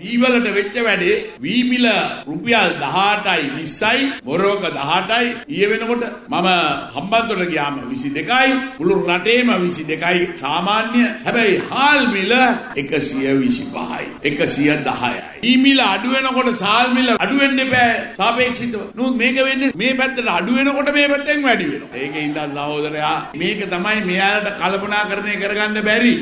වීවලට වෙච්ච වැඩේ වී මිල රුපියල් 18යි 20යි මොරෝක 18යි ඊයේ වෙනකොට මම හම්බන්තොට ගියාම 22යි මුළු රටේම 22යි සාමාන්‍ය. හැබැයි හාල් මිල 125යි 110යි ඊ මිල අඩු වෙනකොට සාල් මිල අඩු වෙන්න එපා සාපේක්ෂිතව. නමුත් මේක වෙන්නේ මේ පැත්තට අඩු වෙනකොට මේ පැත්තෙන් වැඩි වෙනවා. ඒකේ ඉඳන් සහෝදරයා මේක තමයි මෙයාලට කල්පනා කරන්නේ කරගන්න බැරි.